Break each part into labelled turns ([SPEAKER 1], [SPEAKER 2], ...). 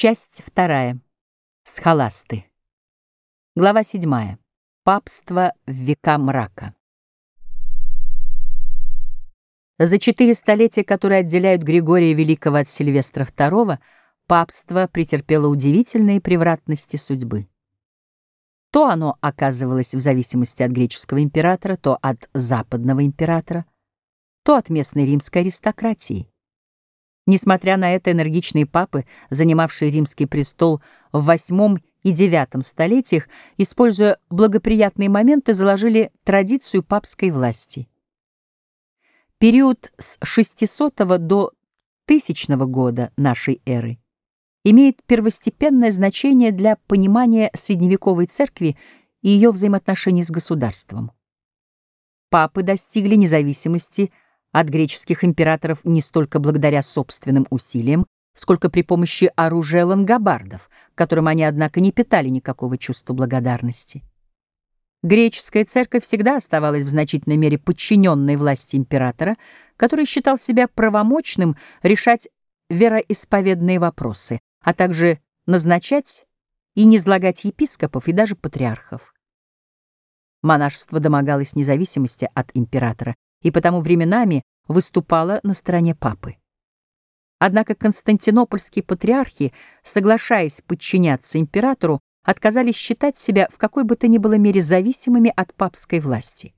[SPEAKER 1] Часть вторая. Схоласты. Глава седьмая. Папство в века мрака. За четыре столетия, которые отделяют Григория Великого от Сильвестра II, папство претерпело удивительные превратности судьбы. То оно оказывалось в зависимости от греческого императора, то от западного императора, то от местной римской аристократии. Несмотря на это, энергичные папы, занимавшие римский престол в VIII и IX столетиях, используя благоприятные моменты, заложили традицию папской власти. Период с 600 до 1000 года нашей эры имеет первостепенное значение для понимания средневековой церкви и ее взаимоотношений с государством. Папы достигли независимости от греческих императоров не столько благодаря собственным усилиям, сколько при помощи оружия лангобардов, которым они, однако, не питали никакого чувства благодарности. Греческая церковь всегда оставалась в значительной мере подчиненной власти императора, который считал себя правомочным решать вероисповедные вопросы, а также назначать и низлагать епископов и даже патриархов. Монашество домогалось независимости от императора и потому временами выступало на стороне папы. Однако константинопольские патриархи, соглашаясь подчиняться императору, отказались считать себя в какой бы то ни было мере зависимыми от папской власти.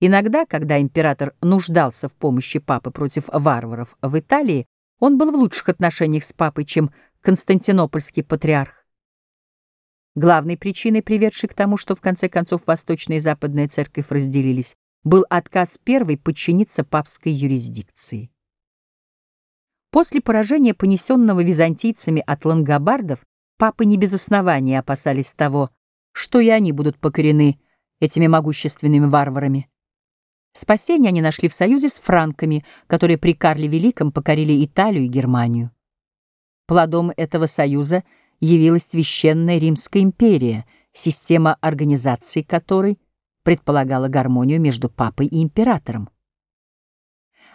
[SPEAKER 1] Иногда, когда император нуждался в помощи папы против варваров в Италии, он был в лучших отношениях с папой, чем константинопольский патриарх. Главной причиной, приведшей к тому, что в конце концов Восточная и Западная церковь разделились, был отказ первой подчиниться папской юрисдикции. После поражения, понесенного византийцами от лангобардов, папы не без основания опасались того, что и они будут покорены этими могущественными варварами. Спасение они нашли в союзе с франками, которые при Карле Великом покорили Италию и Германию. Плодом этого союза явилась Священная Римская империя, система организации которой предполагала гармонию между папой и императором.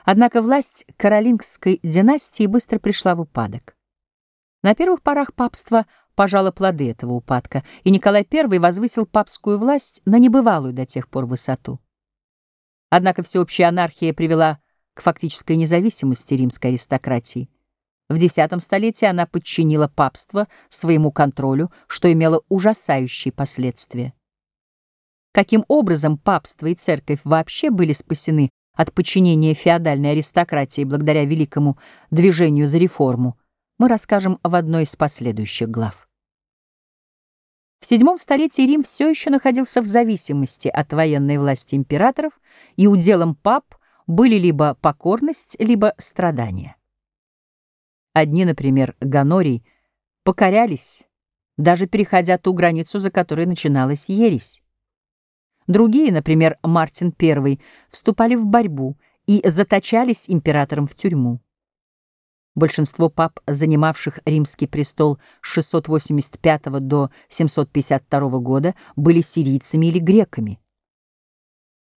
[SPEAKER 1] Однако власть каролингской династии быстро пришла в упадок. На первых порах папство пожало плоды этого упадка, и Николай I возвысил папскую власть на небывалую до тех пор высоту. Однако всеобщая анархия привела к фактической независимости римской аристократии. В X столетии она подчинила папство своему контролю, что имело ужасающие последствия. Каким образом папство и церковь вообще были спасены от подчинения феодальной аристократии благодаря великому движению за реформу, мы расскажем в одной из последующих глав. В VII столетии Рим все еще находился в зависимости от военной власти императоров, и уделом пап были либо покорность, либо страдания. Одни, например, Ганорий, покорялись, даже переходя ту границу, за которой начиналась ересь. Другие, например, Мартин I, вступали в борьбу и заточались императором в тюрьму. Большинство пап, занимавших римский престол с 685 до 752 года, были сирийцами или греками.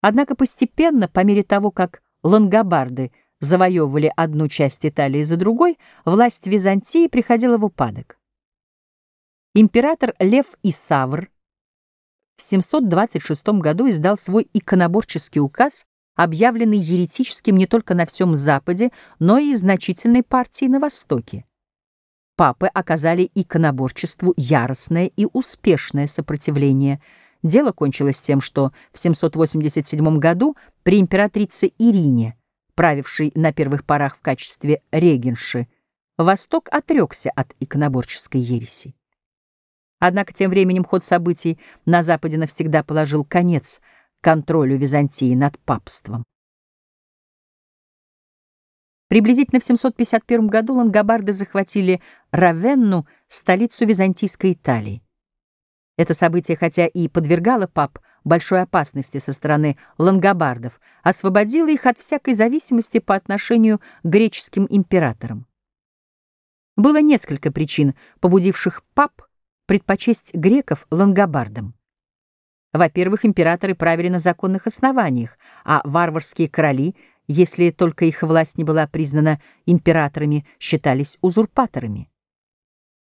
[SPEAKER 1] Однако постепенно, по мере того, как лангобарды завоевывали одну часть Италии за другой, власть Византии приходила в упадок. Император Лев Исавр в 726 году издал свой иконоборческий указ, объявленный еретическим не только на всем Западе, но и значительной партии на Востоке. Папы оказали иконоборчеству яростное и успешное сопротивление. Дело кончилось тем, что в 787 году при императрице Ирине, правившей на первых порах в качестве регенши, Восток отрекся от иконоборческой ереси. Однако тем временем ход событий на Западе навсегда положил конец – контролю Византии над папством. Приблизительно в 751 году лангобарды захватили Равенну, столицу византийской Италии. Это событие, хотя и подвергало пап большой опасности со стороны лангобардов, освободило их от всякой зависимости по отношению к греческим императорам. Было несколько причин, побудивших пап предпочесть греков лангобардам. Во-первых, императоры правили на законных основаниях, а варварские короли, если только их власть не была признана императорами, считались узурпаторами.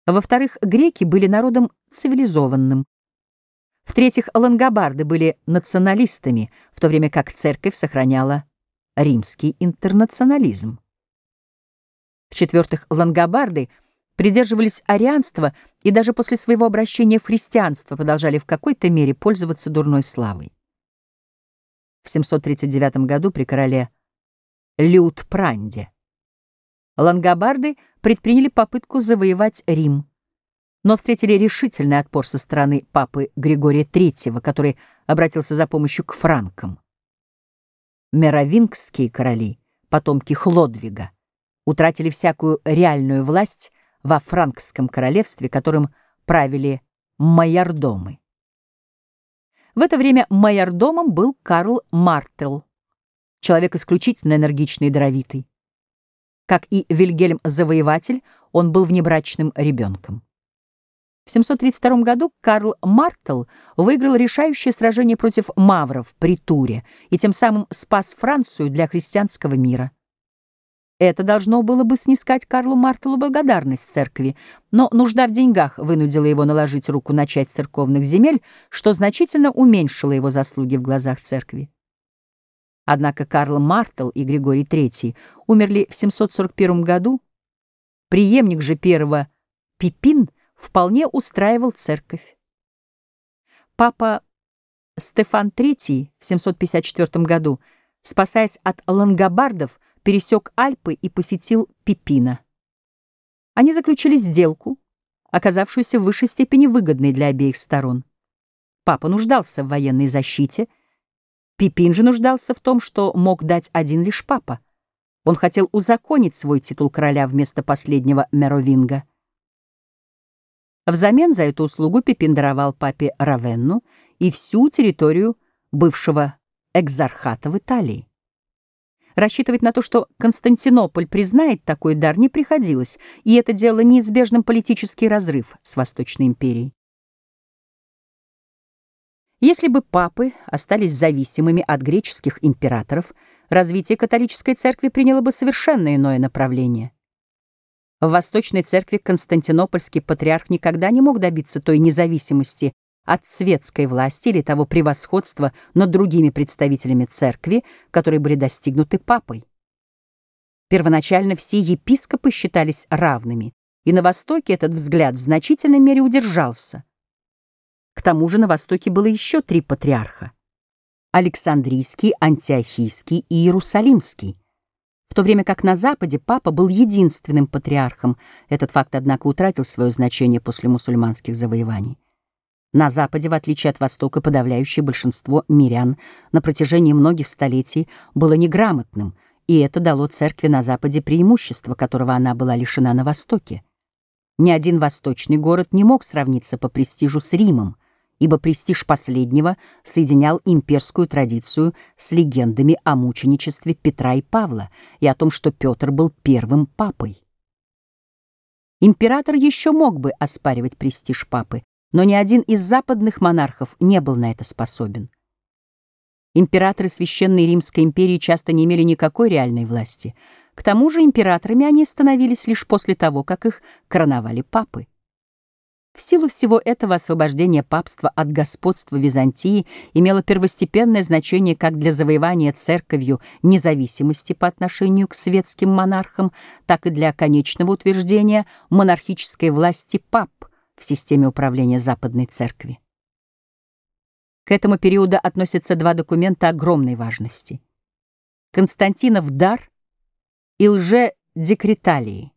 [SPEAKER 1] Во-вторых, греки были народом цивилизованным. В-третьих, лангобарды были националистами, в то время как церковь сохраняла римский интернационализм. В-четвертых, лангобарды придерживались арианства и даже после своего обращения в христианство продолжали в какой-то мере пользоваться дурной славой. В 739 году при короле Лютпранде лангобарды предприняли попытку завоевать Рим, но встретили решительный отпор со стороны папы Григория III, который обратился за помощью к франкам. Меровингские короли, потомки Хлодвига, утратили всякую реальную власть во франкском королевстве, которым правили майордомы. В это время майордомом был Карл Мартел, человек исключительно энергичный и даровитый. Как и Вильгельм Завоеватель, он был внебрачным ребенком. В 732 году Карл Мартел выиграл решающее сражение против мавров при Туре и тем самым спас Францию для христианского мира. Это должно было бы снискать Карлу Мартелу благодарность церкви, но нужда в деньгах вынудила его наложить руку на часть церковных земель, что значительно уменьшило его заслуги в глазах церкви. Однако Карл Мартел и Григорий III умерли в 741 году. Приемник же первого Пипин вполне устраивал церковь. Папа Стефан III в 754 году, спасаясь от лангобардов, пересек Альпы и посетил Пипина. Они заключили сделку, оказавшуюся в высшей степени выгодной для обеих сторон. Папа нуждался в военной защите — Пипин же нуждался в том, что мог дать один лишь папа. Он хотел узаконить свой титул короля вместо последнего Меровинга. Взамен за эту услугу Пипин даровал папе Равенну и всю территорию бывшего экзархата в Италии. Рассчитывать на то, что Константинополь признает такой дар, не приходилось, и это делало неизбежным политический разрыв с Восточной империей. Если бы папы остались зависимыми от греческих императоров, развитие католической церкви приняло бы совершенно иное направление. В Восточной церкви Константинопольский патриарх никогда не мог добиться той независимости от светской власти или того превосходства над другими представителями церкви, которые были достигнуты папой. Первоначально все епископы считались равными, и на Востоке этот взгляд в значительной мере удержался. К тому же на Востоке было еще три патриарха — Александрийский, Антиохийский и Иерусалимский. В то время как на Западе папа был единственным патриархом, этот факт, однако, утратил свое значение после мусульманских завоеваний. На Западе, в отличие от Востока, подавляющее большинство мирян на протяжении многих столетий было неграмотным, и это дало церкви на Западе преимущество, которого она была лишена на Востоке. Ни один восточный город не мог сравниться по престижу с Римом, ибо престиж последнего соединял имперскую традицию с легендами о мученичестве Петра и Павла и о том, что Петр был первым папой. Император еще мог бы оспаривать престиж папы, но ни один из западных монархов не был на это способен. Императоры Священной Римской империи часто не имели никакой реальной власти. К тому же императорами они становились лишь после того, как их короновали папы. В силу всего этого освобождение папства от господства Византии имело первостепенное значение как для завоевания церковью независимости по отношению к светским монархам, так и для конечного утверждения монархической власти пап в системе управления Западной Церкви. К этому периоду относятся два документа огромной важности. Константинов дар и лже-декреталии.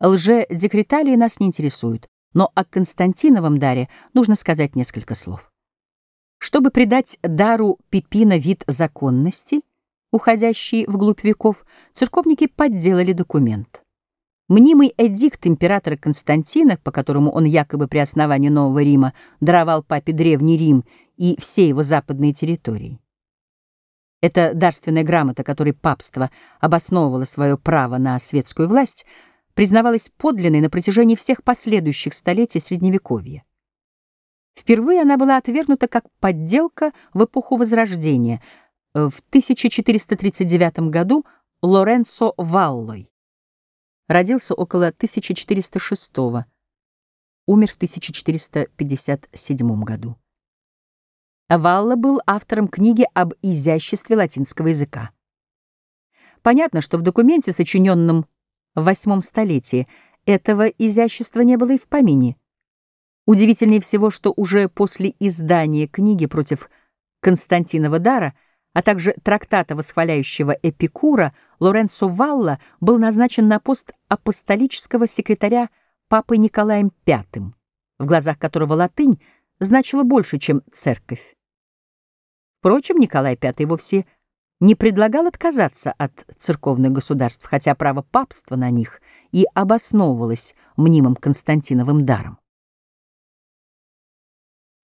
[SPEAKER 1] Лже-декреталии нас не интересуют, но о Константиновом даре нужно сказать несколько слов. Чтобы придать дару Пипина вид законности, уходящий вглубь веков, церковники подделали документ. Мнимый эдикт императора Константина, по которому он якобы при основании Нового Рима даровал папе Древний Рим и все его западные территории. Эта дарственная грамота, которой папство обосновывало свое право на светскую власть — признавалась подлинной на протяжении всех последующих столетий Средневековья. Впервые она была отвергнута как подделка в эпоху Возрождения в 1439 году Лоренцо Валлой. Родился около 1406 умер в 1457 году. Валла был автором книги об изяществе латинского языка. Понятно, что в документе, сочиненном в восьмом столетии, этого изящества не было и в помине. Удивительнее всего, что уже после издания книги против Константинова дара, а также трактата, восхваляющего Эпикура, Лоренцо Валла был назначен на пост апостолического секретаря папой Николаем V, в глазах которого латынь значила больше, чем церковь. Впрочем, Николай V вовсе не предлагал отказаться от церковных государств, хотя право папства на них и обосновывалось мнимым Константиновым даром.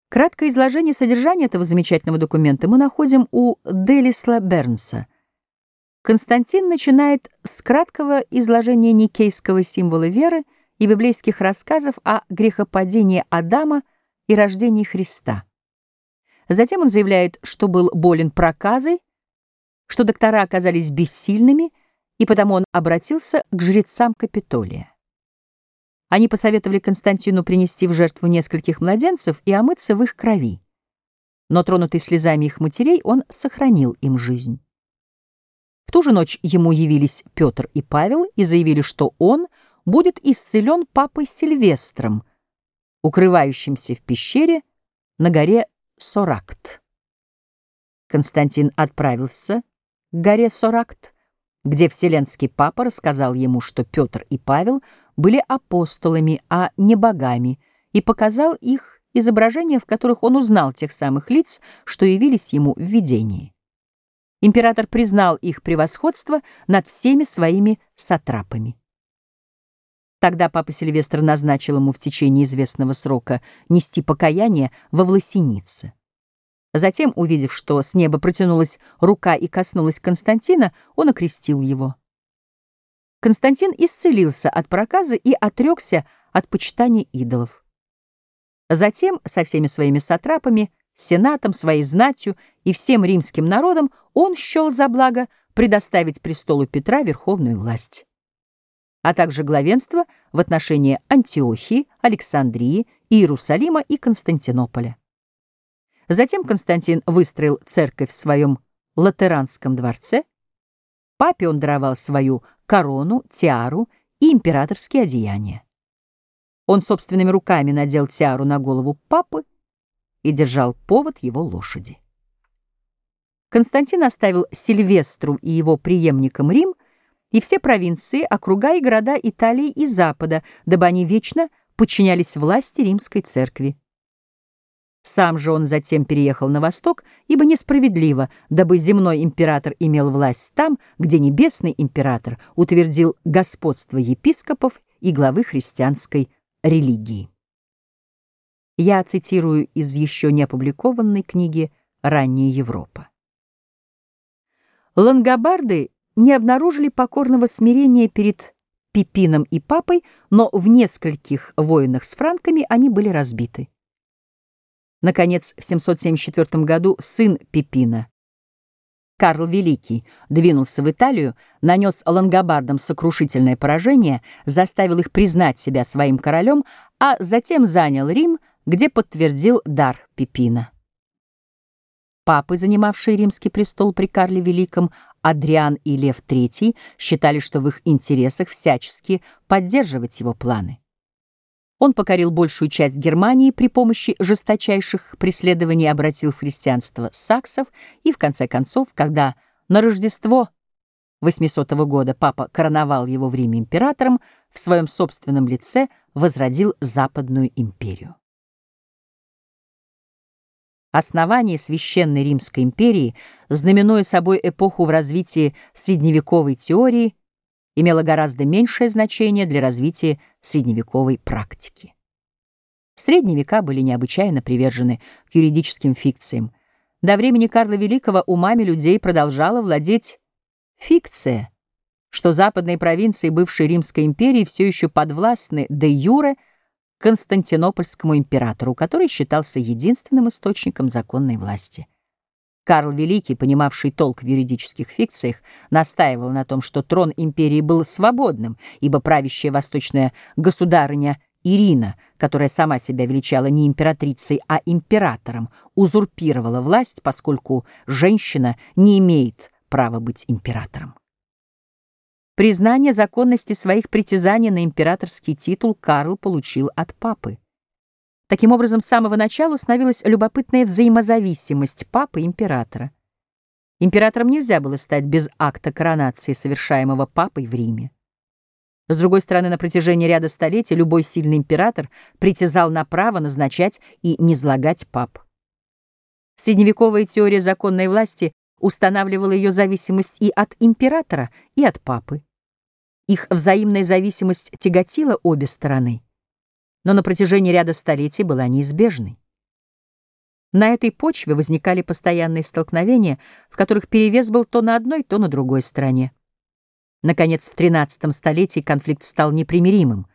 [SPEAKER 1] Краткое изложение содержания этого замечательного документа мы находим у Делисла Бернса. Константин начинает с краткого изложения никейского символа веры и библейских рассказов о грехопадении Адама и рождении Христа. Затем он заявляет, что был болен проказой, что доктора оказались бессильными, и потому он обратился к жрецам Капитолия. Они посоветовали Константину принести в жертву нескольких младенцев и омыться в их крови. Но, тронутый слезами их матерей, он сохранил им жизнь. В ту же ночь ему явились Петр и Павел и заявили, что он будет исцелен папой Сильвестром, укрывающимся в пещере на горе Соракт. Константин отправился к горе Соракт, где Вселенский папа рассказал ему, что Петр и Павел были апостолами, а не богами, и показал их изображения, в которых он узнал тех самых лиц, что явились ему в видении. Император признал их превосходство над всеми своими сатрапами. Тогда папа Сильвестр назначил ему в течение известного срока нести покаяние во власенице. Затем, увидев, что с неба протянулась рука и коснулась Константина, он окрестил его. Константин исцелился от проказа и отрекся от почитания идолов. Затем со всеми своими сатрапами, сенатом, своей знатью и всем римским народом он счел за благо предоставить престолу Петра верховную власть, а также главенство в отношении Антиохии, Александрии, Иерусалима и Константинополя. Затем Константин выстроил церковь в своем латеранском дворце. Папе он даровал свою корону, тиару и императорские одеяния. Он собственными руками надел тиару на голову папы и держал повод его лошади. Константин оставил Сильвестру и его преемникам Рим и все провинции, округа и города Италии и Запада, дабы они вечно подчинялись власти римской церкви. Сам же он затем переехал на восток, ибо несправедливо, дабы земной император имел власть там, где небесный император утвердил господство епископов и главы христианской религии. Я цитирую из еще не опубликованной книги «Ранняя Европа». Лангобарды не обнаружили покорного смирения перед Пипином и Папой, но в нескольких войнах с франками они были разбиты. Наконец, в 774 году сын Пипина, Карл Великий, двинулся в Италию, нанес лангобардам сокрушительное поражение, заставил их признать себя своим королем, а затем занял Рим, где подтвердил дар Пипина. Папы, занимавшие римский престол при Карле Великом, Адриан и Лев III, считали, что в их интересах всячески поддерживать его планы. Он покорил большую часть Германии при помощи жесточайших преследований обратил в христианство саксов и, в конце концов, когда на Рождество 800 года папа короновал его в Риме императором, в своем собственном лице возродил Западную империю. Основание Священной Римской империи, знаменуя собой эпоху в развитии средневековой теории, имело гораздо меньшее значение для развития средневековой практики. Средние века были необычайно привержены к юридическим фикциям. До времени Карла Великого умами людей продолжала владеть фикция, что западные провинции бывшей Римской империи все еще подвластны де юре Константинопольскому императору, который считался единственным источником законной власти. Карл Великий, понимавший толк в юридических фикциях, настаивал на том, что трон империи был свободным, ибо правящая восточная государыня Ирина, которая сама себя величала не императрицей, а императором, узурпировала власть, поскольку женщина не имеет права быть императором. Признание законности своих притязаний на императорский титул Карл получил от папы. Таким образом, с самого начала установилась любопытная взаимозависимость папы и императора. Императором нельзя было стать без акта коронации, совершаемого папой в Риме. С другой стороны, на протяжении ряда столетий любой сильный император притязал на право назначать и низлагать пап. Средневековая теория законной власти устанавливала ее зависимость и от императора, и от папы. Их взаимная зависимость тяготила обе стороны но на протяжении ряда столетий была неизбежной. На этой почве возникали постоянные столкновения, в которых перевес был то на одной, то на другой стороне. Наконец, в XIII столетии конфликт стал непримиримым.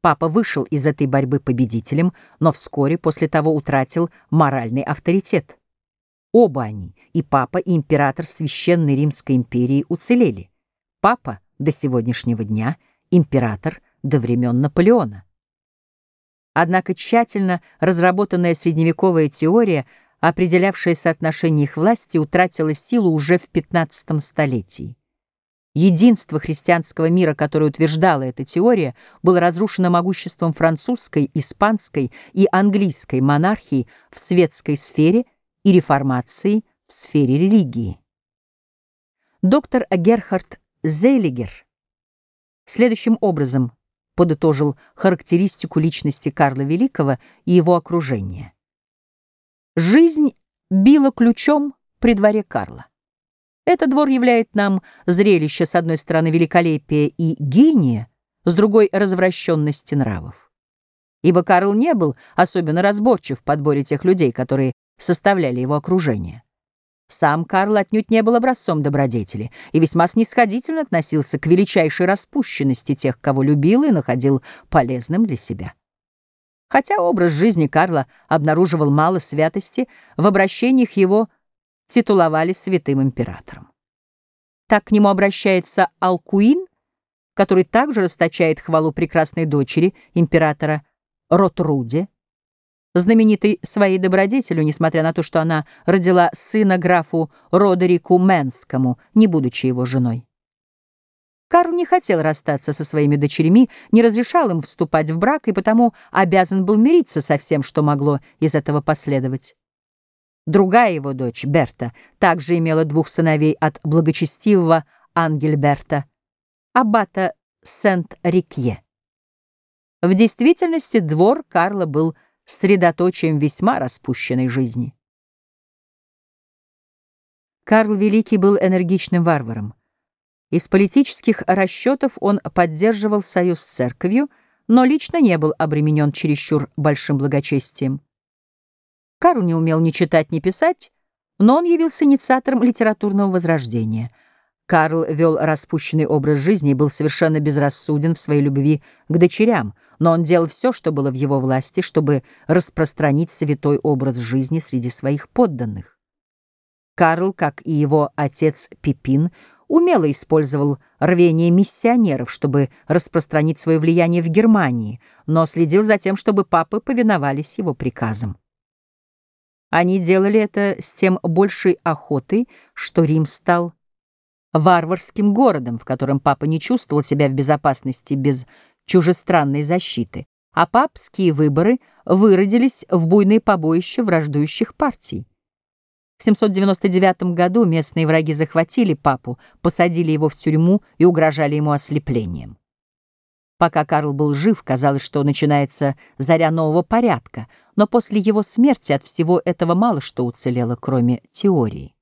[SPEAKER 1] Папа вышел из этой борьбы победителем, но вскоре после того утратил моральный авторитет. Оба они, и папа, и император Священной Римской империи, уцелели. Папа до сегодняшнего дня, император до времен Наполеона. Однако тщательно разработанная средневековая теория, определявшая соотношение их власти, утратила силу уже в XV столетии. Единство христианского мира, которое утверждала эта теория, было разрушено могуществом французской, испанской и английской монархии в светской сфере и реформации в сфере религии. Доктор Герхард Зейлигер следующим образом подытожил характеристику личности Карла Великого и его окружения. Жизнь била ключом при дворе Карла. Этот двор являет нам зрелище, с одной стороны, великолепия и гения, с другой — развращенности нравов. Ибо Карл не был особенно разборчив в подборе тех людей, которые составляли его окружение. Сам Карл отнюдь не был образцом добродетели и весьма снисходительно относился к величайшей распущенности тех, кого любил и находил полезным для себя. Хотя образ жизни Карла обнаруживал мало святости, в обращениях его титуловали святым императором. Так к нему обращается Алкуин, который также расточает хвалу прекрасной дочери императора Ротруде, знаменитой своей добродетелью, несмотря на то, что она родила сына графу Родерику Менскому, не будучи его женой. Карл не хотел расстаться со своими дочерьми, не разрешал им вступать в брак и потому обязан был мириться со всем, что могло из этого последовать. Другая его дочь, Берта, также имела двух сыновей от благочестивого Ангельберта, аббата Сент-Рикье. В действительности двор Карла был средоточием весьма распущенной жизни. Карл Великий был энергичным варваром. Из политических расчетов он поддерживал союз с церковью, но лично не был обременен чересчур большим благочестием. Карл не умел ни читать, ни писать, но он явился инициатором литературного возрождения — Карл вел распущенный образ жизни и был совершенно безрассуден в своей любви к дочерям, но он делал все, что было в его власти, чтобы распространить святой образ жизни среди своих подданных. Карл, как и его отец Пипин, умело использовал рвение миссионеров, чтобы распространить свое влияние в Германии, но следил за тем, чтобы папы повиновались его приказам. Они делали это с тем большей охотой, что Рим стал варварским городом, в котором папа не чувствовал себя в безопасности без чужестранной защиты, а папские выборы выродились в буйные побоища враждующих партий. В 799 году местные враги захватили папу, посадили его в тюрьму и угрожали ему ослеплением. Пока Карл был жив, казалось, что начинается заря нового порядка, но после его смерти от всего этого мало что уцелело, кроме теории.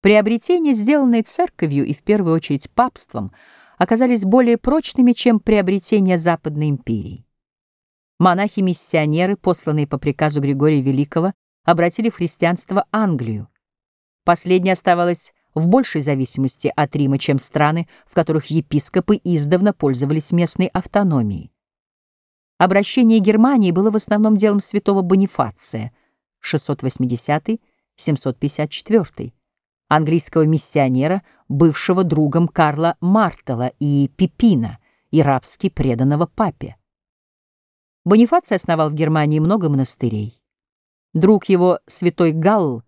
[SPEAKER 1] Приобретения, сделанные церковью и в первую очередь папством, оказались более прочными, чем приобретения Западной империи. Монахи-миссионеры, посланные по приказу Григория Великого, обратили в христианство Англию. Последняя оставалась в большей зависимости от Рима, чем страны, в которых епископы издавна пользовались местной автономией. Обращение Германии было в основном делом святого Бонифация, 680 754, английского миссионера, бывшего другом Карла Мартела и Пипина и рабски преданного папе. Бонифаций основал в Германии много монастырей. Друг его, святой Галл,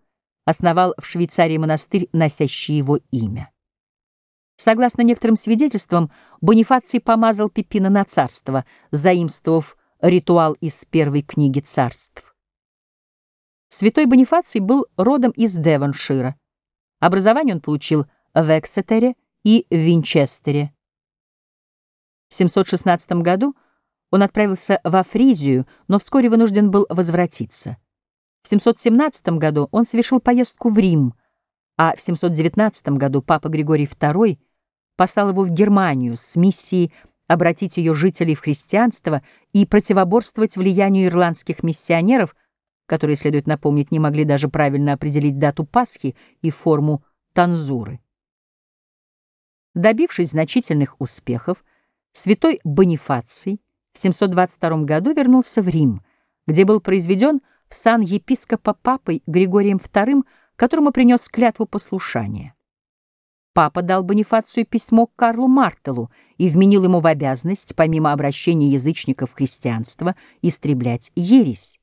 [SPEAKER 1] основал в Швейцарии монастырь, носящий его имя. Согласно некоторым свидетельствам, Бонифаций помазал Пипина на царство, заимствовав ритуал из первой книги царств. Святой Бонифаций был родом из Девоншира. Образование он получил в Эксетере и Винчестере. В 716 году он отправился во Фризию, но вскоре вынужден был возвратиться. В 717 году он совершил поездку в Рим, а в 719 году папа Григорий II послал его в Германию с миссией обратить ее жителей в христианство и противоборствовать влиянию ирландских миссионеров, которые, следует напомнить, не могли даже правильно определить дату Пасхи и форму танзуры. Добившись значительных успехов, святой Бонифаций в 722 году вернулся в Рим, где был произведен в сан епископа папой Григорием II, которому принес клятву послушания. Папа дал Бонифацию письмо к Карлу Мартелу и вменил ему в обязанность, помимо обращения язычников в христианство, истреблять ересь.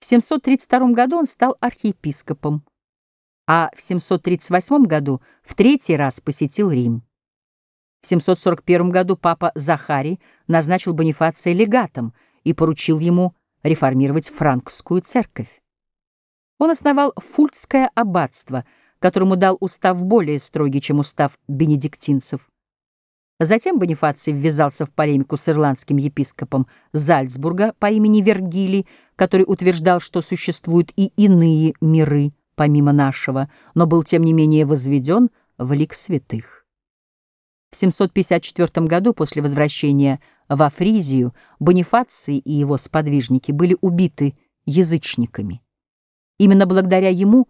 [SPEAKER 1] В 732 году он стал архиепископом, а в 738 году в третий раз посетил Рим. В 741 году папа Захарий назначил Бонифация легатом и поручил ему реформировать франкскую церковь. Он основал Фультское аббатство, которому дал устав более строгий, чем устав бенедиктинцев. Затем Бонифаций ввязался в полемику с ирландским епископом Зальцбурга по имени Вергилий, который утверждал, что существуют и иные миры, помимо нашего, но был, тем не менее, возведен в лик святых. В 754 году, после возвращения во Фризию, Бонифаций и его сподвижники были убиты язычниками. Именно благодаря ему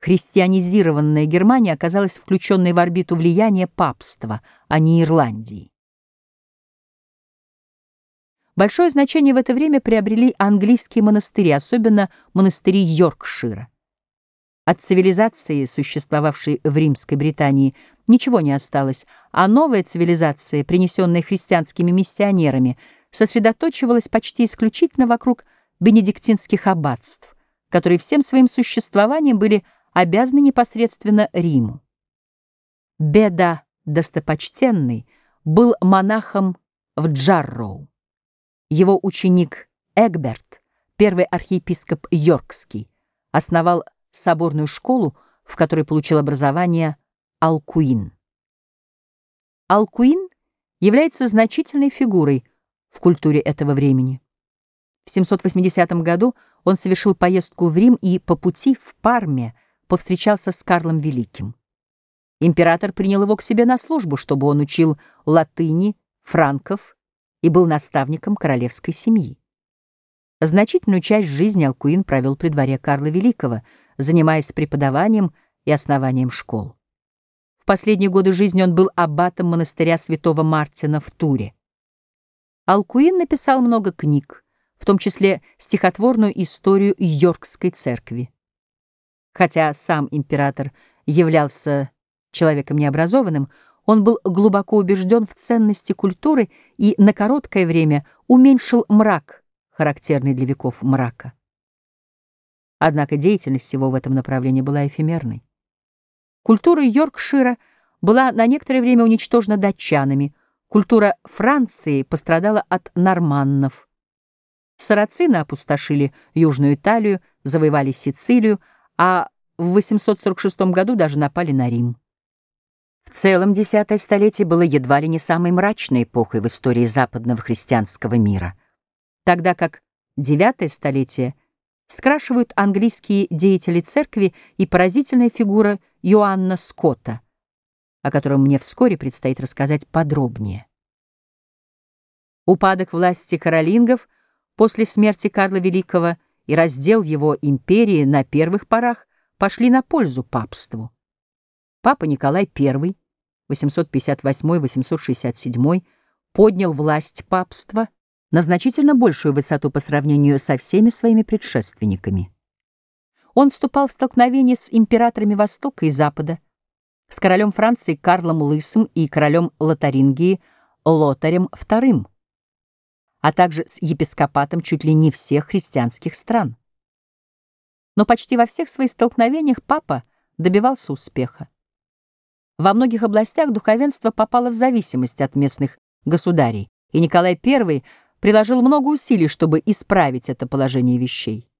[SPEAKER 1] христианизированная Германия оказалась включенной в орбиту влияния папства, а не Ирландии. Большое значение в это время приобрели английские монастыри, особенно монастыри Йоркшира. От цивилизации, существовавшей в Римской Британии, ничего не осталось, а новая цивилизация, принесенная христианскими миссионерами, сосредоточивалась почти исключительно вокруг бенедиктинских аббатств, которые всем своим существованием были обязаны непосредственно Риму. Беда достопочтенный был монахом в Джарроу. Его ученик Эгберт, первый архиепископ Йоркский, основал соборную школу, в которой получил образование Алкуин. Алкуин является значительной фигурой в культуре этого времени. В 780 году он совершил поездку в Рим и по пути в Парме повстречался с Карлом Великим. Император принял его к себе на службу, чтобы он учил латыни, франков и был наставником королевской семьи. Значительную часть жизни Алкуин провел при дворе Карла Великого, занимаясь преподаванием и основанием школ. В последние годы жизни он был аббатом монастыря святого Мартина в Туре. Алкуин написал много книг, в том числе стихотворную историю Йоркской церкви. Хотя сам император являлся человеком необразованным, он был глубоко убежден в ценности культуры и на короткое время уменьшил мрак – характерный для веков мрака. Однако деятельность всего в этом направлении была эфемерной. Культура Йоркшира была на некоторое время уничтожена датчанами, культура Франции пострадала от норманнов. Сарацины опустошили Южную Италию, завоевали Сицилию, а в 846 году даже напали на Рим. В целом, десятое столетие было едва ли не самой мрачной эпохой в истории западного христианского мира — тогда как девятое столетие скрашивают английские деятели церкви и поразительная фигура Йоанна Скотта, о котором мне вскоре предстоит рассказать подробнее. Упадок власти каролингов после смерти Карла Великого и раздел его империи на первых порах пошли на пользу папству. Папа Николай I, 858-867, поднял власть папства – на значительно большую высоту по сравнению со всеми своими предшественниками. Он вступал в столкновение с императорами Востока и Запада, с королем Франции Карлом Лысым и королем Лотарингии Лотарем II, а также с епископатом чуть ли не всех христианских стран. Но почти во всех своих столкновениях папа добивался успеха. Во многих областях духовенство попало в зависимость от местных государей, и Николай I приложил много усилий, чтобы исправить это положение вещей.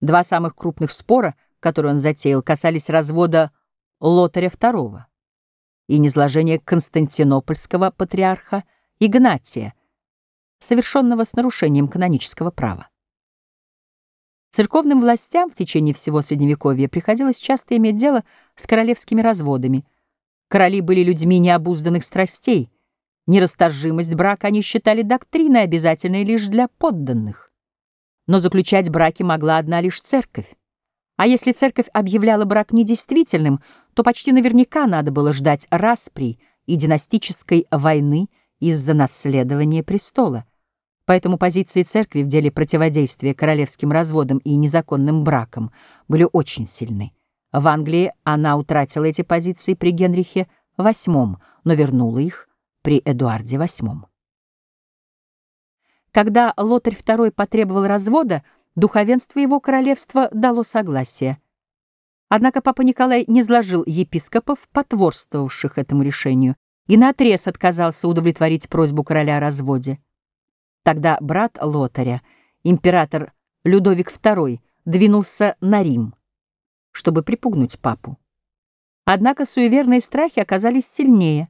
[SPEAKER 1] Два самых крупных спора, которые он затеял, касались развода Лотаря II и низложения константинопольского патриарха Игнатия, совершенного с нарушением канонического права. Церковным властям в течение всего Средневековья приходилось часто иметь дело с королевскими разводами. Короли были людьми необузданных страстей. Нерасторжимость брака они считали доктриной, обязательной лишь для подданных. Но заключать браки могла одна лишь церковь. А если церковь объявляла брак недействительным, то почти наверняка надо было ждать распри и династической войны из-за наследования престола. Поэтому позиции церкви в деле противодействия королевским разводам и незаконным бракам были очень сильны. В Англии она утратила эти позиции при Генрихе VIII, но вернула их при Эдуарде VIII. Когда Лотарь II потребовал развода, духовенство его королевства дало согласие. Однако папа Николай не сложил епископов, потворствовавших этому решению, и наотрез отказался удовлетворить просьбу короля о разводе. Тогда брат Лотаря, император Людовик II, двинулся на Рим, чтобы припугнуть папу. Однако суеверные страхи оказались сильнее,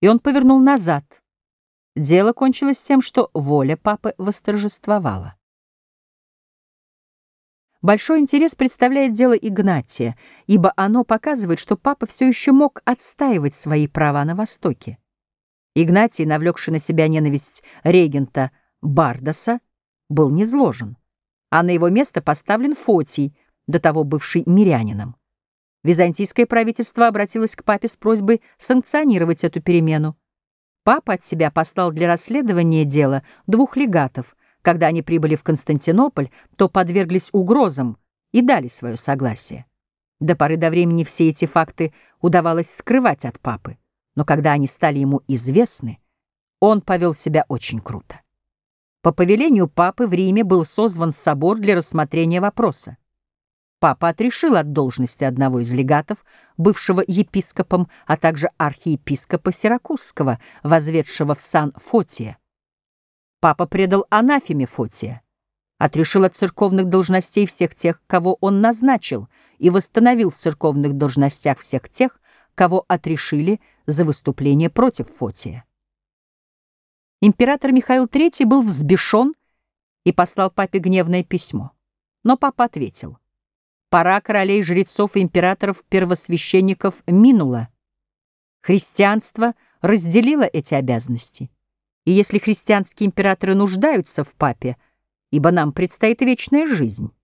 [SPEAKER 1] и он повернул назад — Дело кончилось тем, что воля папы восторжествовала. Большой интерес представляет дело Игнатия, ибо оно показывает, что папа все еще мог отстаивать свои права на Востоке. Игнатий, навлекший на себя ненависть регента Бардаса, был низложен, а на его место поставлен Фотий, до того бывший мирянином. Византийское правительство обратилось к папе с просьбой санкционировать эту перемену. Папа от себя послал для расследования дела двух легатов. Когда они прибыли в Константинополь, то подверглись угрозам и дали свое согласие. До поры до времени все эти факты удавалось скрывать от папы, но когда они стали ему известны, он повел себя очень круто. По повелению папы в Риме был созван собор для рассмотрения вопроса. Папа отрешил от должности одного из легатов, бывшего епископом, а также архиепископа Сиракузского, возведшего в сан Фотия. Папа предал анафеме Фотия, отрешил от церковных должностей всех тех, кого он назначил, и восстановил в церковных должностях всех тех, кого отрешили за выступление против Фотия. Император Михаил III был взбешен и послал папе гневное письмо. Но папа ответил. Пора королей, жрецов и императоров-первосвященников минула. Христианство разделило эти обязанности. И если христианские императоры нуждаются в папе, ибо нам предстоит вечная жизнь,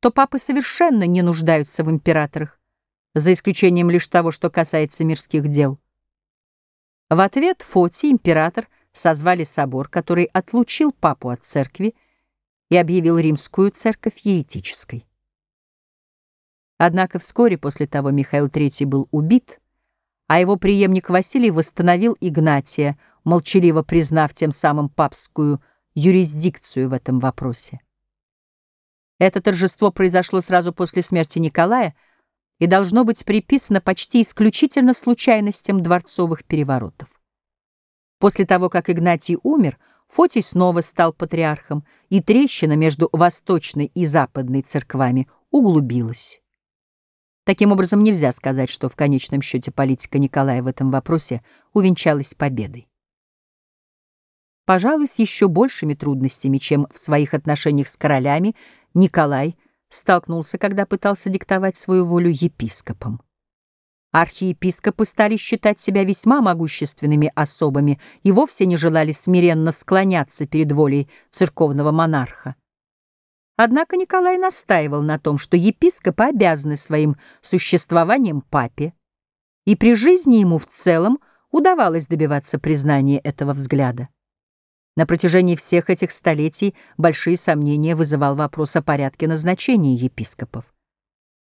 [SPEAKER 1] то папы совершенно не нуждаются в императорах, за исключением лишь того, что касается мирских дел. В ответ Фотий, император, созвали собор, который отлучил папу от церкви и объявил римскую церковь еретической. Однако вскоре после того Михаил III был убит, а его преемник Василий восстановил Игнатия, молчаливо признав тем самым папскую юрисдикцию в этом вопросе. Это торжество произошло сразу после смерти Николая и должно быть приписано почти исключительно случайностям дворцовых переворотов. После того, как Игнатий умер, Фотий снова стал патриархом, и трещина между восточной и западной церквами углубилась. Таким образом, нельзя сказать, что в конечном счете политика Николая в этом вопросе увенчалась победой. Пожалуй, с еще большими трудностями, чем в своих отношениях с королями, Николай столкнулся, когда пытался диктовать свою волю епископам. Архиепископы стали считать себя весьма могущественными особами и вовсе не желали смиренно склоняться перед волей церковного монарха. Однако Николай настаивал на том, что епископы обязаны своим существованием папе, и при жизни ему в целом удавалось добиваться признания этого взгляда. На протяжении всех этих столетий большие сомнения вызывал вопрос о порядке назначения епископов.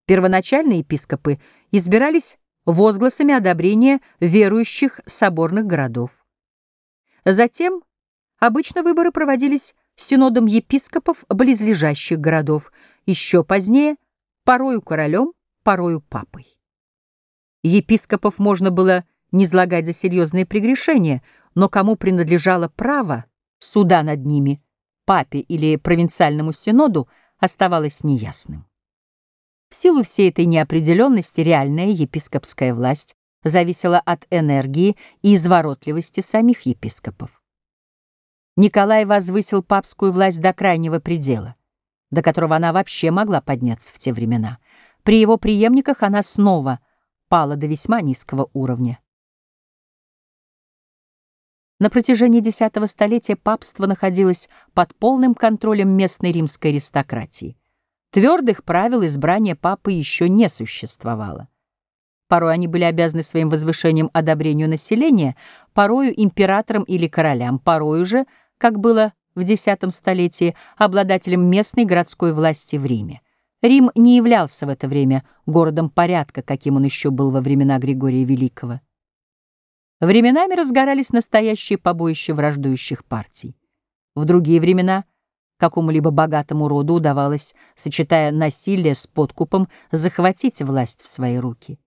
[SPEAKER 1] Первоначальные епископы избирались возгласами одобрения верующих соборных городов. Затем обычно выборы проводились синодом епископов близлежащих городов, еще позднее — порою королем, порою папой. Епископов можно было низлагать за серьезные прегрешения, но кому принадлежало право суда над ними, папе или провинциальному синоду, оставалось неясным. В силу всей этой неопределенности реальная епископская власть зависела от энергии и изворотливости самих епископов. Николай возвысил папскую власть до крайнего предела, до которого она вообще могла подняться в те времена. При его преемниках она снова пала до весьма низкого уровня. На протяжении десятого столетия папство находилось под полным контролем местной римской аристократии. Твердых правил избрания папы еще не существовало. Порой они были обязаны своим возвышением одобрению населения, порою императорам или королям, порою же, как было в X столетии, обладателем местной городской власти в Риме. Рим не являлся в это время городом порядка, каким он еще был во времена Григория Великого. Временами разгорались настоящие побоища враждующих партий. В другие времена какому-либо богатому роду удавалось, сочетая насилие с подкупом, захватить власть в свои руки.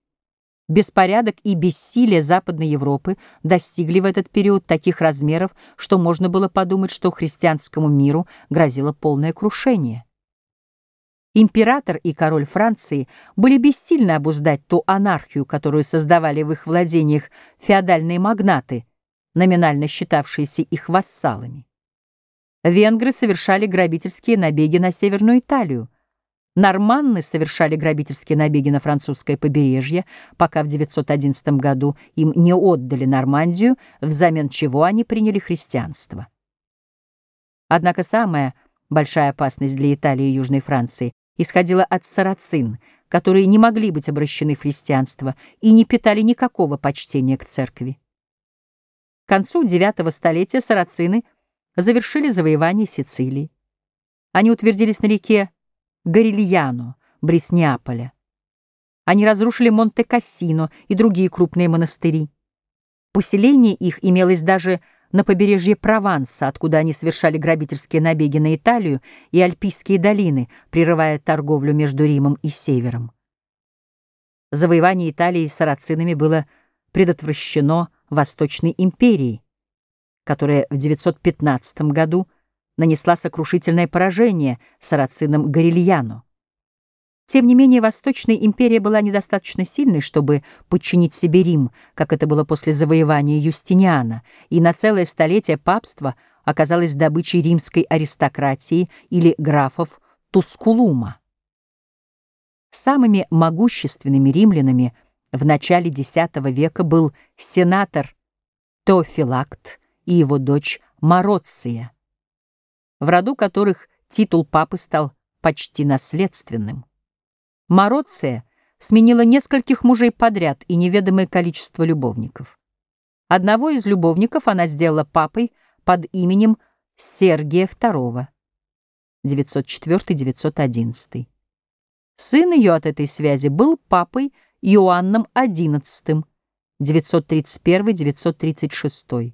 [SPEAKER 1] Беспорядок и бессилие Западной Европы достигли в этот период таких размеров, что можно было подумать, что христианскому миру грозило полное крушение. Император и король Франции были бессильны обуздать ту анархию, которую создавали в их владениях феодальные магнаты, номинально считавшиеся их вассалами. Венгры совершали грабительские набеги на Северную Италию. Норманны совершали грабительские набеги на французское побережье, пока в 911 году им не отдали Нормандию, взамен чего они приняли христианство. Однако самая большая опасность для Италии и Южной Франции исходила от сарацин, которые не могли быть обращены в христианство и не питали никакого почтения к церкви. К концу IX столетия сарацины завершили завоевание Сицилии. Они утвердились на реке Горильяно, близ Неаполя. Они разрушили Монте-Кассино и другие крупные монастыри. Поселение их имелось даже на побережье Прованса, откуда они совершали грабительские набеги на Италию и Альпийские долины, прерывая торговлю между Римом и Севером. Завоевание Италии сарацинами было предотвращено Восточной империей, которая в 915 году нанесла сокрушительное поражение сарацинам Горильяну. Тем не менее, Восточная империя была недостаточно сильной, чтобы подчинить себе Рим, как это было после завоевания Юстиниана, и на целое столетие папство оказалось добычей римской аристократии или графов Тускулума. Самыми могущественными римлянами в начале X века был сенатор Теофилакт и его дочь Мороция, в роду которых титул папы стал почти наследственным. Мороция сменила нескольких мужей подряд и неведомое количество любовников. Одного из любовников она сделала папой под именем Сергия II, 904-911. Сын ее от этой связи был папой Иоанном XI, 931-936.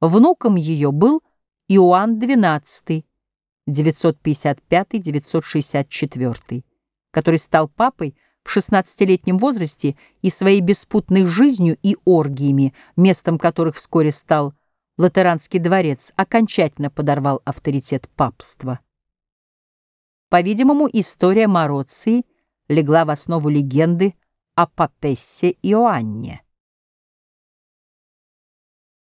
[SPEAKER 1] Внуком ее был Иоанн XII, 955-964 который стал папой в 16-летнем возрасте и своей беспутной жизнью и оргиями, местом которых вскоре стал Латеранский дворец, окончательно подорвал авторитет папства. По-видимому, история Мороции легла в основу легенды о папессе Иоанне.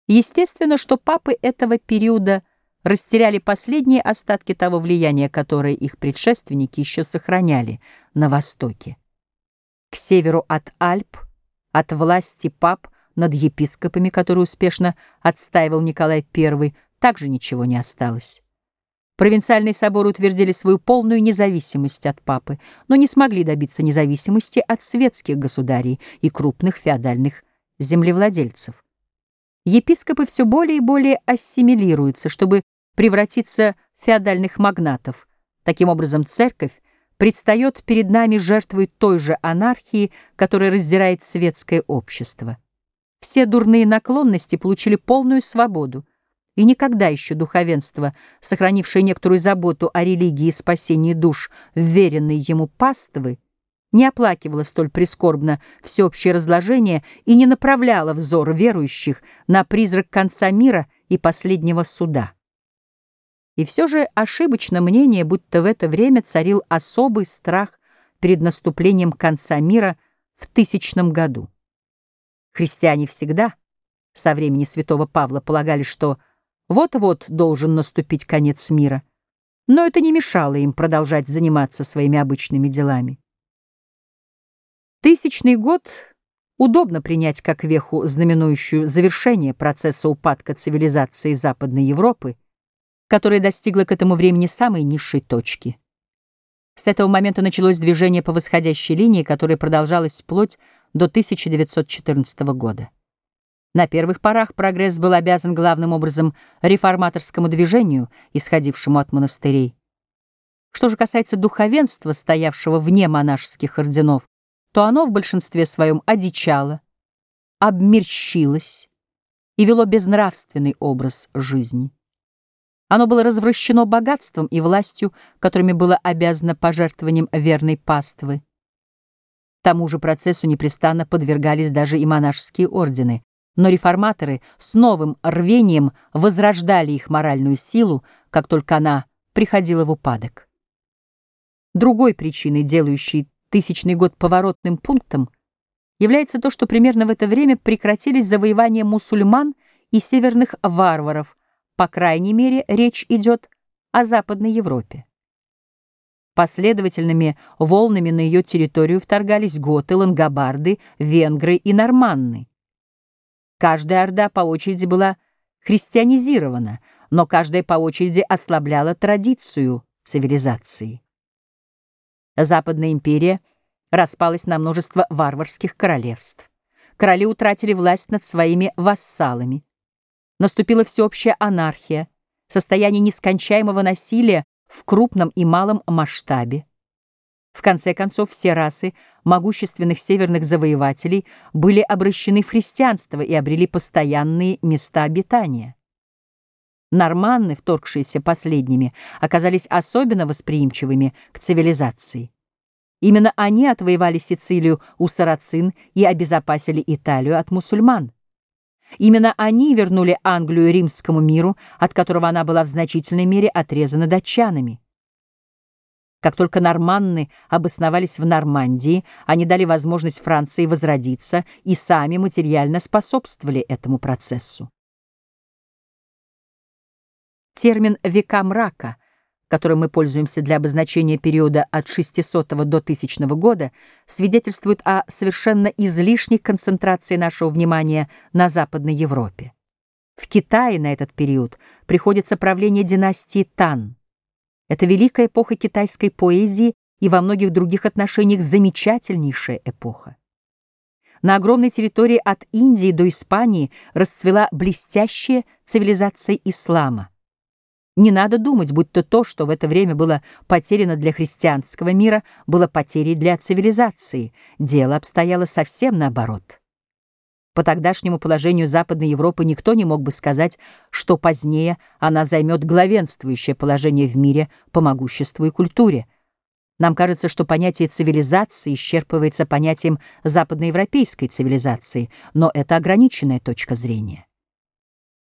[SPEAKER 1] Естественно, что папы этого периода – растеряли последние остатки того влияния, которое их предшественники еще сохраняли на Востоке. К северу от Альп, от власти пап над епископами, который успешно отстаивал Николай I, также ничего не осталось. Провинциальные соборы утвердили свою полную независимость от папы, но не смогли добиться независимости от светских государей и крупных феодальных землевладельцев. Епископы все более и более ассимилируются, чтобы превратиться в феодальных магнатов. Таким образом, церковь предстает перед нами жертвой той же анархии, которая раздирает светское общество. Все дурные наклонности получили полную свободу, и никогда еще духовенство, сохранившее некоторую заботу о религии и спасении душ, вверенной ему паствы, не оплакивало столь прискорбно всеобщее разложение и не направляло взор верующих на призрак конца мира и последнего суда. И все же ошибочно мнение, будто в это время царил особый страх перед наступлением конца мира в тысячном году. Христиане всегда, со времени святого Павла, полагали, что вот-вот должен наступить конец мира, но это не мешало им продолжать заниматься своими обычными делами. Тысячный год удобно принять как веху, знаменующую завершение процесса упадка цивилизации Западной Европы, которая достигла к этому времени самой низшей точки. С этого момента началось движение по восходящей линии, которое продолжалось вплоть до 1914 года. На первых порах прогресс был обязан главным образом реформаторскому движению, исходившему от монастырей. Что же касается духовенства, стоявшего вне монашеских орденов, то оно в большинстве своем одичало, обмерщилось и вело безнравственный образ жизни. Оно было развращено богатством и властью, которыми было обязано пожертвованием верной паствы. Тому же процессу непрестанно подвергались даже и монашеские ордены, но реформаторы с новым рвением возрождали их моральную силу, как только она приходила в упадок. Другой причиной, делающей тысячный год поворотным пунктом, является то, что примерно в это время прекратились завоевания мусульман и северных варваров, по крайней мере, речь идет о Западной Европе. Последовательными волнами на ее территорию вторгались готы, лангобарды, венгры и норманны. Каждая орда по очереди была христианизирована, но каждая по очереди ослабляла традицию цивилизации. Западная империя распалась на множество варварских королевств. Короли утратили власть над своими вассалами. Наступила всеобщая анархия, состояние нескончаемого насилия в крупном и малом масштабе. В конце концов, все расы могущественных северных завоевателей были обращены в христианство и обрели постоянные места обитания. Норманны, вторгшиеся последними, оказались особенно восприимчивыми к цивилизации. Именно они отвоевали Сицилию у сарацин и обезопасили Италию от мусульман. Именно они вернули Англию римскому миру, от которого она была в значительной мере отрезана датчанами. Как только норманны обосновались в Нормандии, они дали возможность Франции возродиться и сами материально способствовали этому процессу. Термин «века мрака», которым мы пользуемся для обозначения периода от 600 до 1000 года, свидетельствует о совершенно излишней концентрации нашего внимания на Западной Европе. В Китае на этот период приходится правление династии Тан. Это великая эпоха китайской поэзии и во многих других отношениях замечательнейшая эпоха. На огромной территории от Индии до Испании расцвела блестящая цивилизация ислама. Не надо думать, будто то, что в это время было потеряно для христианского мира, было потерей для цивилизации. Дело обстояло совсем наоборот. По тогдашнему положению Западной Европы никто не мог бы сказать, что позднее она займет главенствующее положение в мире по могуществу и культуре. Нам кажется, что понятие цивилизации исчерпывается понятием западноевропейской цивилизации, но это ограниченная точка зрения.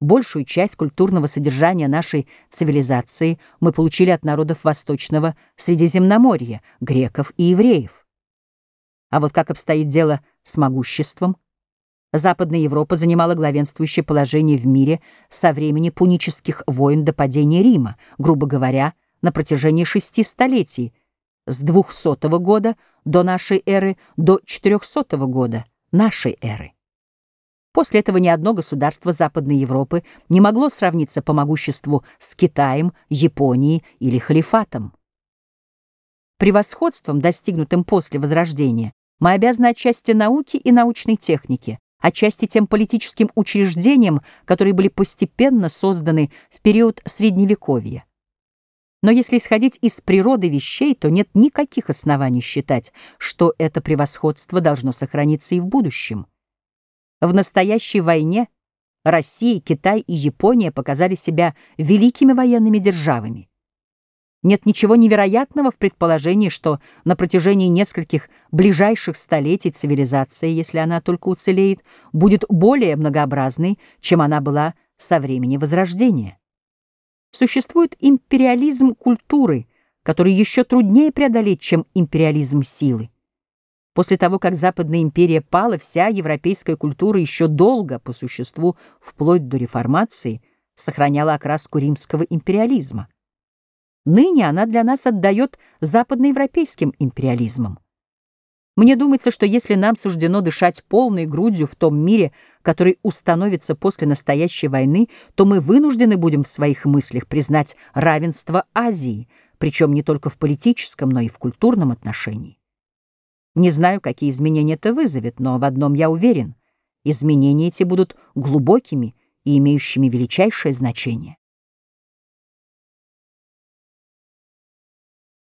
[SPEAKER 1] Большую часть культурного содержания нашей цивилизации мы получили от народов Восточного Средиземноморья, греков и евреев. А вот как обстоит дело с могуществом? Западная Европа занимала главенствующее положение в мире со времени пунических войн до падения Рима, грубо говоря, на протяжении шести столетий, с 200 года до нашей эры до 400 года нашей эры. После этого ни одно государство Западной Европы не могло сравниться по могуществу с Китаем, Японией или халифатом. Превосходством, достигнутым после Возрождения, мы обязаны отчасти науке и научной технике, отчасти тем политическим учреждениям, которые были постепенно созданы в период Средневековья. Но если исходить из природы вещей, то нет никаких оснований считать, что это превосходство должно сохраниться и в будущем. В настоящей войне Россия, Китай и Япония показали себя великими военными державами. Нет ничего невероятного в предположении, что на протяжении нескольких ближайших столетий цивилизация, если она только уцелеет, будет более многообразной, чем она была со времени Возрождения. Существует империализм культуры, который еще труднее преодолеть, чем империализм силы. После того, как Западная империя пала, вся европейская культура еще долго, по существу, вплоть до реформации, сохраняла окраску римского империализма. Ныне она для нас отдает западноевропейским империализмом. Мне думается, что если нам суждено дышать полной грудью в том мире, который установится после настоящей войны, то мы вынуждены будем в своих мыслях признать равенство Азии, причем не только в политическом, но и в культурном отношении. Не знаю, какие изменения это вызовет, но в одном я уверен. Изменения эти будут глубокими и имеющими величайшее значение.